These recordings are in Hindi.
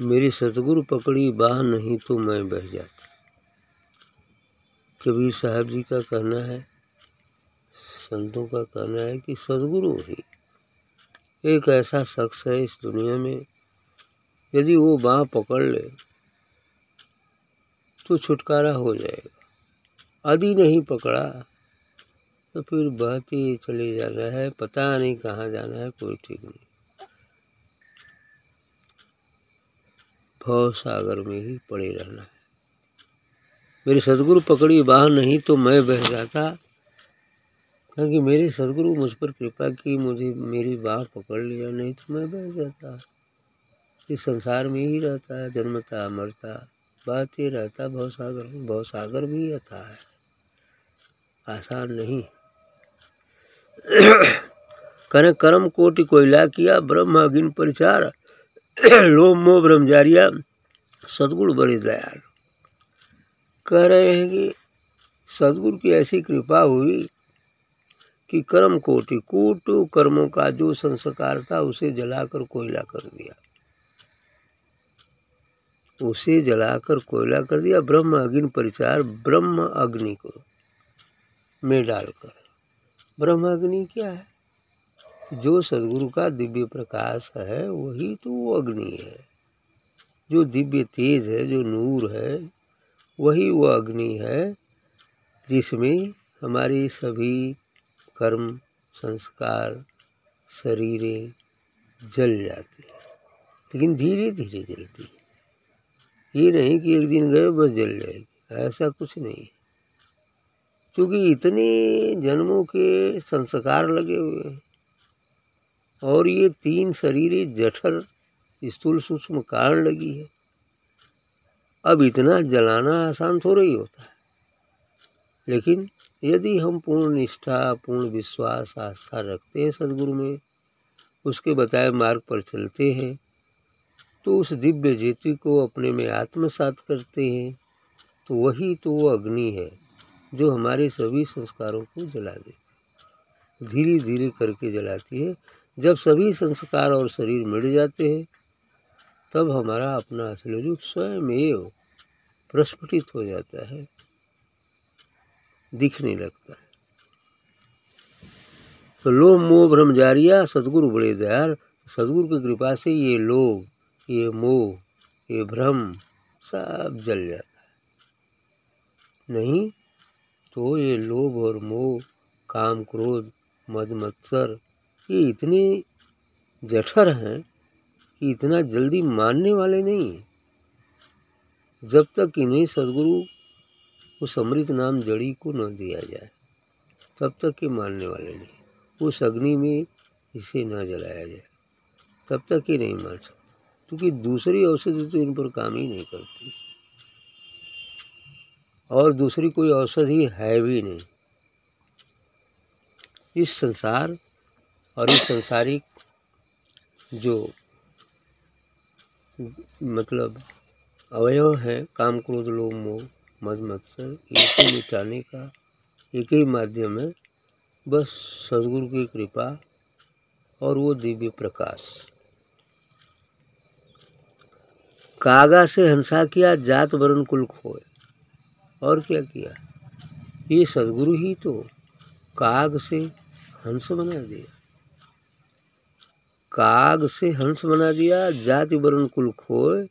मेरी सतगुरु पकड़ी, बाह नहीं तो मैं बह जाती। कबीर साहब जी का कहना है, संतों का कहना है कि सदगुरु ही एक ऐसा शख्स है इस दुनिया में, यदि वो बाह पकड़ ले तो छुटकारा हो जाएगा। आदि नहीं पकड़ा तो फिर बहते चले जाना है, पता नहीं कहाँ जाना है, कोई ठीक नहीं। भव सागर में ही पड़े रहना है। मेरे सदगुरु पकड़ी बाह नहीं तो मैं बह जाता। क्योंकि मेरे सदगुरु मुझ पर कृपा की, मुझे मेरी बाह पकड़ लिया, नहीं तो मैं बह जाता। इस संसार में ही रहता है, जन्मता, मरता बहते रहता, भवसागर में, भवसागर भी अथा है। आसान नहीं। करे कर्म कोटि कोयला किया ब्रह्म अगिन परिचार लोम मोह ब्रह्मचारिया सदगुरु बड़े दयाल। कह रहे हैं कि सदगुरु की ऐसी कृपा हुई कि कर्म कोटि कूट, कर्मों का जो संस्कार था उसे जलाकर कोयला कर दिया। उसे जलाकर कोयला कर दिया, ब्रह्म अग्नि परिचार, ब्रह्म अग्नि को में डालकर। ब्रह्म अग्नि क्या है? जो सदगुरु का दिव्य प्रकाश है, वही तो वो अग्नि है। जो दिव्य तेज है, जो नूर है, वही वो अग्नि है, जिसमें हमारी सभी कर्म, संस्कार, शरीरें जल जाती हैं। लेकिन धीरे धीरे जलती है। ये नहीं कि एक दिन गए, बस जल जाएगी। ऐसा कुछ नहीं है। क्योंकि इतने जन्मों के संस्कार लगे हुए हैं। और ये तीन शरीरें जठर, स्थूल सूक्ष्म कारण लगी है। अब इतना जलाना आसान थोड़ा ही होता है। लेकिन यदि हम पूर्ण निष्ठा, पूर्ण विश्वास, आस्था रखते हैं सदगुरु में, उसके बताए मार्ग पर चलते हैं तो उस दिव्य ज्योति को अपने में आत्मसात करते हैं तो वही तो वो अग्नि है जो हमारे सभी संस्कारों को जला देती है। धीरे धीरे करके जलाती है जब सभी संस्कार और शरीर मिट जाते हैं, तब हमारा अपना असली रूप स्वयं प्रस्फुटित हो जाता है, दिखने लगता है। तो लोभ, मोह ब्रह्मचारिया सदगुरु, बड़े दयाल, सदगुरु की कृपा से ये लोभ, ये मोह, ये भ्रम सब जल जाता है। नहीं तो ये लोभ और मोह, काम, क्रोध, मद, मत्सर ये इतने जठर हैं कि इतना जल्दी मानने वाले नहीं हैं। जब तक इन्हें सदगुरु उस अमृत नाम जड़ी को न दिया जाए, तब तक ये मानने वाले नहीं उस अग्नि में इसे न जलाया जाए, तब तक ये नहीं मान सकते। क्योंकि दूसरी औषधि तो इन पर काम ही नहीं करती। और दूसरी कोई औषधि है भी नहीं। इस संसार और इस संसारिक जो मतलब अवयव है, काम क्रोध, लोभ, मोह, मद, मत्सर, इनको मिटाने का एक ही माध्यम है। बस सदगुरु की कृपा और वो दिव्य प्रकाश। कागा से हंसा किया, जात वरण कुल खोए। और क्या किया? ये सदगुरु ही तो काग से हंस बना दिया। काग से हंस बना दिया, जाति वर्ण कुल खोए,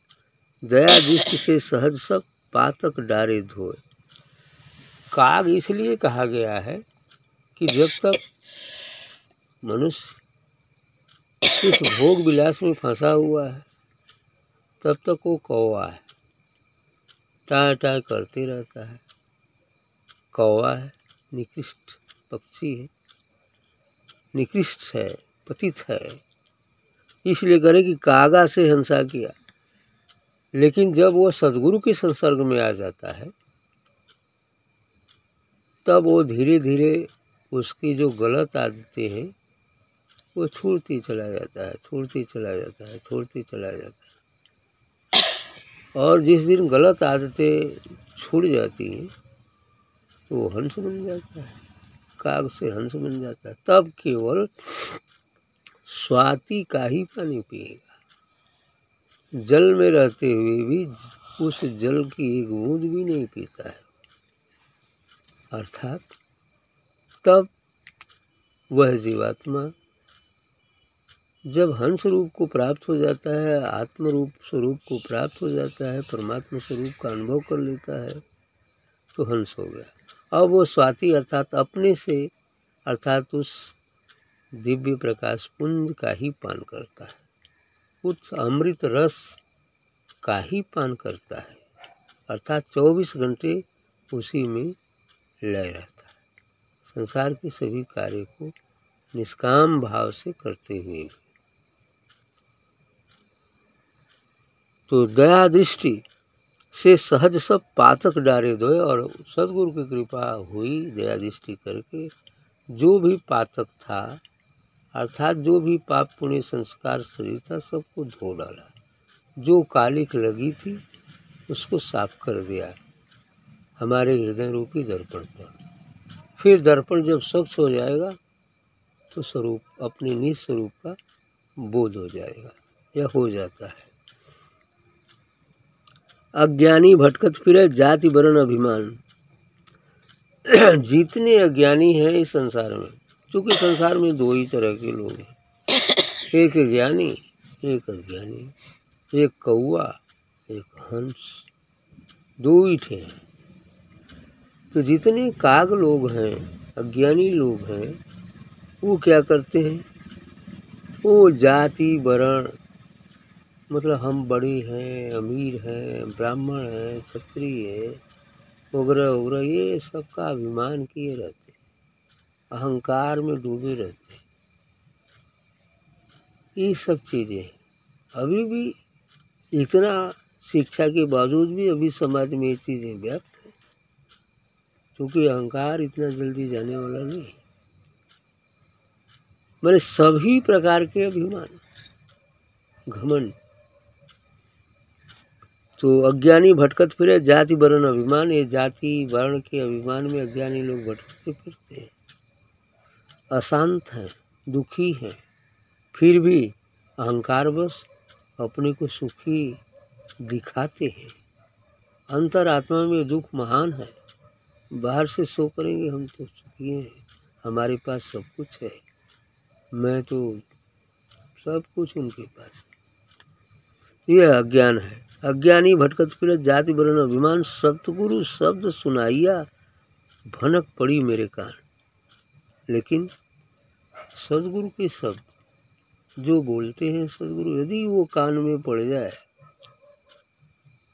दया दृष्टि से सहज सब पातक डारे धोए। काग इसलिए कहा गया है कि जब तक मनुष्य इस भोग विलास में फंसा हुआ है, तब तक वो कौवा है। टाँ टाँ करते रहता है। कौवा है, निकृष्ट पक्षी है। निकृष्ट है, पतित है। इसलिए करें कि कागा से हिंसा किया। लेकिन जब वो सदगुरु के संसर्ग में आ जाता है, तब वो धीरे धीरे उसकी जो गलत आदतें हैं, वो छोड़ती चला जाता है छोड़ती चला जाता है छोड़ती चला जाता है। और जिस दिन गलत आदतें छूट जाती हैं तो वो हंस बन जाता है, काग से हंस बन जाता है। तब केवल स्वाति का ही पानी पिएगा। जल में रहते हुए भी उस जल की एक बूंद भी नहीं पीता है। अर्थात तब वह जीवात्मा जब हंस रूप को प्राप्त हो जाता है आत्म रूप स्वरूप को प्राप्त हो जाता है, परमात्मा स्वरूप का अनुभव कर लेता है तो हंस हो गया। अब वो स्वाति अर्थात अपने से, अर्थात उस दिव्य प्रकाश पुंज का ही पान करता है। उस अमृत रस का ही पान करता है। अर्थात चौबीस घंटे उसी में लय रहता है। संसार के सभी कार्य को निष्काम भाव से करते हुए तो दया दृष्टि से सहज सब पातक डारे दो और सदगुरु की कृपा हुई दया दृष्टि करके जो भी पातक था अर्थात जो भी पाप पुण्य संस्कार शरीर था, सबको धो डाला। जो कालिक लगी थी, उसको साफ़ कर दिया। हमारे हृदय रूपी दर्पण पर। फिर दर्पण जब स्वच्छ हो जाएगा तो स्वरूप, अपने निज स्वरूप का बोध हो जाएगा। या हो जाता है। अज्ञानी भटकत फिरे, जाति वर्ण अभिमान। जितने अज्ञानी हैं इस संसार में क्योंकि संसार में दो ही तरह के लोग हैं। एक ज्ञानी, एक अज्ञानी, एक कौआ एक हंस, दो ही थे। तो जितने काग लोग हैं, अज्ञानी लोग हैं, वो क्या करते हैं? वो जाति, वर्ण मतलब हम बड़े हैं, अमीर हैं, ब्राह्मण हैं, क्षत्रिय है वगैरह वगैरह ये सबका अभिमान किए रहते अहंकार में डूबे रहते हैं। ये सब चीज़ें अभी भी इतना शिक्षा के बावजूद भी अभी समाज में ये चीज़ें व्यक्त है, क्योंकि अहंकार इतना जल्दी जाने वाला नहीं मैंने सभी प्रकार के अभिमान, घमंड तो अज्ञानी भटकत फिरे, जाति वर्ण अभिमान, ये जाति वर्ण के अभिमान में अज्ञानी लोग भटकते फिरते हैं। अशांत हैं, दुखी हैं, फिर भी अहंकार बस अपने को सुखी दिखाते हैं। अंतर आत्मा में दुख महान है, बाहर से सो करेंगे हम तो सुखी हैं, हमारे पास सब कुछ है, मैं तो सब कुछ उनके पास यह अज्ञान है, अज्ञानी भटकत फिर जाति वर्ण अभिमान सतगुरु शब्द सुनाइया, भनक पड़ी मेरे कान। लेकिन सदगुरु के शब्द जो बोलते हैं सदगुरु, यदि वो कान में पड़ जाए,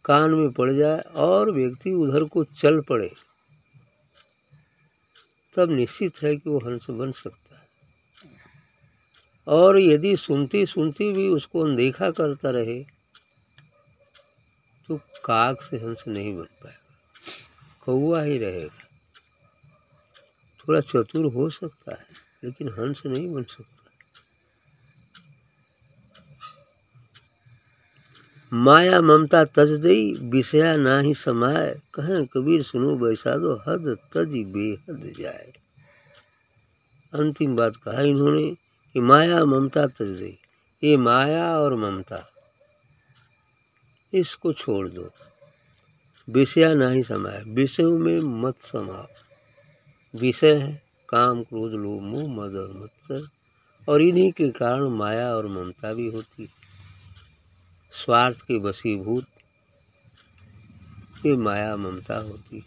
कान में पड़ जाए और व्यक्ति उधर को चल पड़े, तब निश्चित है कि वो हंस बन सकता है। और यदि सुनती सुनती भी उसको अनदेखा करता रहे तो काग से हंस नहीं बन पाएगा। कौआ ही रहेगा। थोड़ा चतुर हो सकता है, लेकिन हंस नहीं बन सकता। माया ममता तज दई, विषया ना ही समाये। कहें कबीर सुनो बैसा दो हद तज बेहद जाए अंतिम बात कहा इन्होंने, कि माया ममता तज दई। ये माया और ममता, इसको छोड़ दो। विषया ना ही समाये, विषयों में मत समाओ। विषय है। काम, क्रोध, लोभ, मोह, मद और मत्सर। और इन्हीं के कारण माया और ममता भी होती है। स्वार्थ के वसीभूत ये माया, ममता होती है।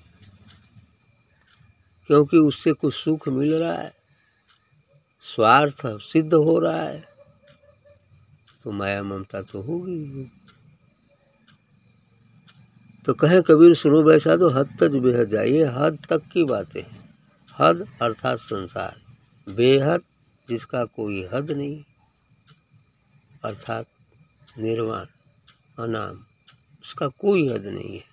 क्योंकि उससे कुछ सुख मिल रहा है। स्वार्थ सिद्ध हो रहा है। तो माया, ममता तो होगी तो कहें कबीर, सुनो वैसा तो हद तक बेहद जाइए। हद तक की बातें हैं। हद अर्थात संसार। बेहद जिसका कोई हद नहीं, अर्थात निर्वाण, अनाम, उसका कोई हद नहीं है।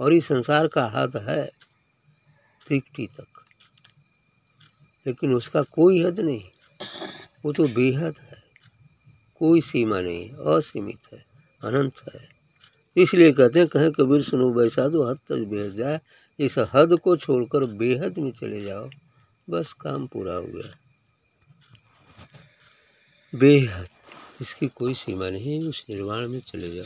और इस संसार का हद है तिकटी तक। लेकिन उसका कोई हद नहीं, वो तो बेहद है। कोई सीमा नहीं, असीमित है, अनंत है। इसलिए कहते हैं, कहें, कबीर सुनो बैसा दो हद तक बेहद जाए। इस हद को छोड़कर बेहद में चले जाओ। बस काम पूरा हो गया। बेहद। इसकी कोई सीमा नहीं उस निर्वाण में चले जाओ।